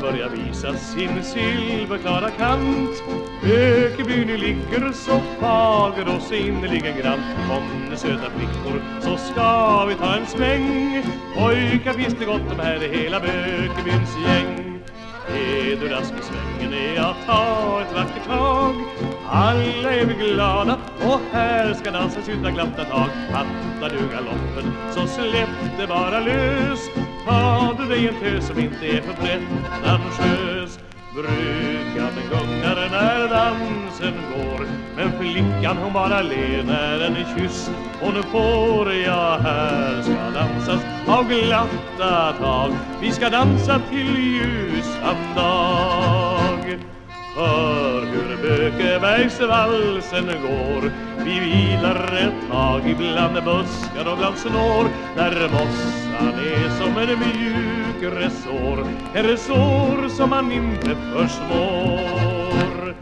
börjar visa sin silverklara kant. Ökebyn ligger så fager och så innerligen grann Kom nu söta flickor så ska vi ta en sväng Pojkar finns det gott om här i hela Bökebyns gäng? Är du rask i svängen är jag ta ett vackert tag. Alla är vi glada och här ska dansas utan glatta tag. Fattar du galoppen så släpp det bara lös fader du dig en tös som inte är för pretentiös Brudgummen gungar när dansen går. Men flickan hon bara ler när en kyss. Hon får Ja, här ska dansas av glatta tag. Vi ska dansa till ljusan dag Bökebergsvalsen går. Vi vilar ett tag ibland buskar och bland snår. Där mossan är som en mjuk resår. En resår som man inte försmår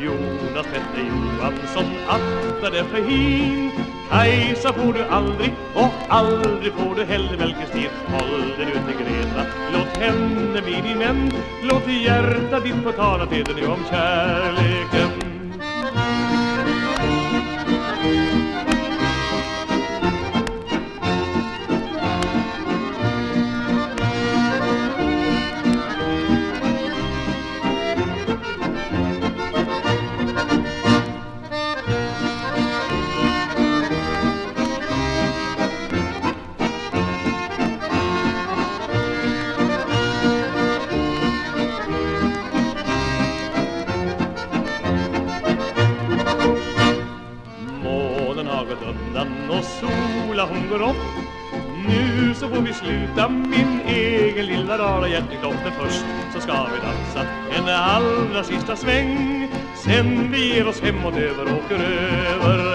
Jonas hette Johansson attade för hin. Kajsa får du aldrig och aldrig får du heller Melkerstin Håll dig nu till Greta, låt henne bli din vän. Låt hjärtat ditt få tala. Till dig nu om kärleken. Undan och sola hon går upp. Nu så får vi sluta min egen lilla rara hjärteklopp Men först. Så ska vi dansa en allra sista sväng. Sen vi ger oss hemåt över åker över.